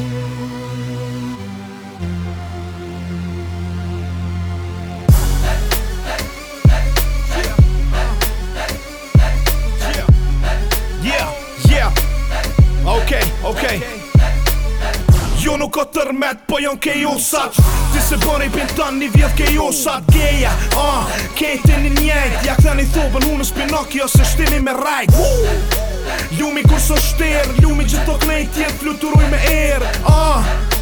Música ko tërmet po jon ke ju Ti se bërë i pintan një vjetë ke ju Geja, ah, uh, kejti një njejt Ja këtë një thobën unë në spinoki ose shtini me rajt Ljumi kur së shtirë ljumi gjithë të knejt Tjetë fluturuj me erë, ah uh,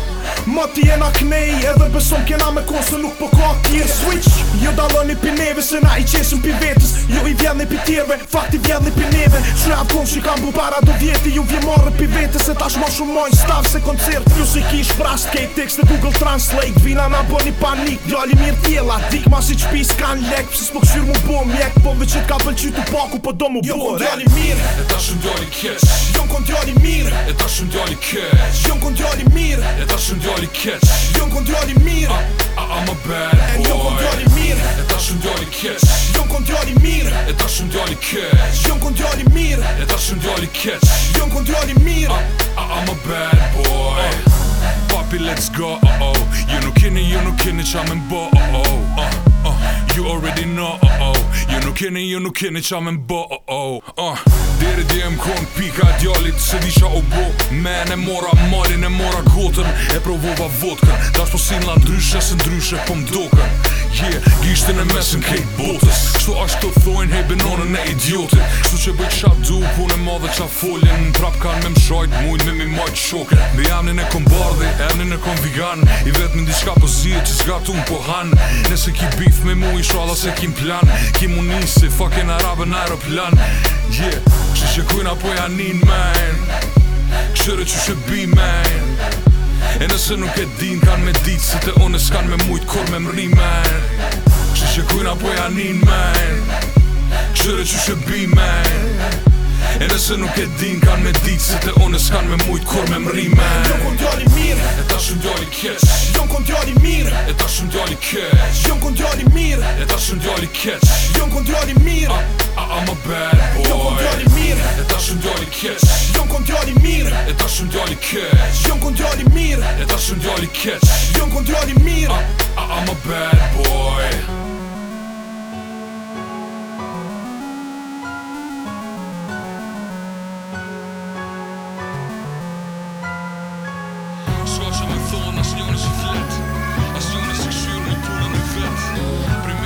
Ma ti e na Edhe beson kena me kon se nuk po ka tjirë Switch Jo dalon i pineve se na i qesim pi vetës Jo i vjen i pi tjerve fakt vjen i pi neve Shre atë kon që kam bu para do vjeti Ju vje morë pi vetës e tash ma shumë Stav se koncert Ju si kish prast kej tekst e google translate Vina na bo një panik Gjali mirë tjela Dik ma si qpis kan lek Pse s'po këshyr mu bo mjek Po me qit ka pëlqy tu paku po do mu bo Jo djali mirë E tash shumë djali kesh shumë djali keq Jon kon djali mirë A a më bad boy Jon kon djali mirë E ta shumë djali keq Jon kon djali mirë E ta shumë djali keq Jon kon djali A a më bad boy Papi let's go oh oh You nuk kini, you nuk kini qa me mbo oh oh uh, uh. You already know oh, keni jo nuk keni qa me mbo oh, oh, uh. Ah, Diri di e mkon pika djallit se di qa u bo Me ne mora malin, ne mora gotën e provova vodka Da shpo sin la ndryshe se ndryshe po mdoka Yeah, gishtin e mesin kejt botës Kështu ashtë të thojnë hej benonën e idiotin Kështu që bëjt qa du pun e madhe qa foljen Në trap kanë me mshajt mujt me mi majt shoke Me jamnin e kon bardhe, emnin e kon vigan I vetë me ndishka po që zgatun po han Nese ki bif me mu i shala se kim plan ki unin si fucking arabë në aeroplan Yeah, kështë që kujna apo janë nin, man Kështërë që që bi, man E nëse nuk e din, kanë me dit Si të onës kanë me mujtë, kur me mri, man Kështë që kujna apo janë nin, man Kështërë që që bi, man bi, man Edhe se nuk e din kan me ditë Se të onës kan me mujtë kur me mri me Jom kon djali mirë E ta shumë djali keq Jon kon djali mirë E ta shumë djali keq Jon kon djali mirë E ta shumë djali keq Jon kon djali mirë A, a, I'm a bad boy Jom kon djali mirë E ta shumë djali keq Jon kon djali mirë E ta shumë djali keq Jon kon djali mirë E ta shumë djali keq Jon kon djali mirë A, a, I'm a bad boy Þó að se sé flett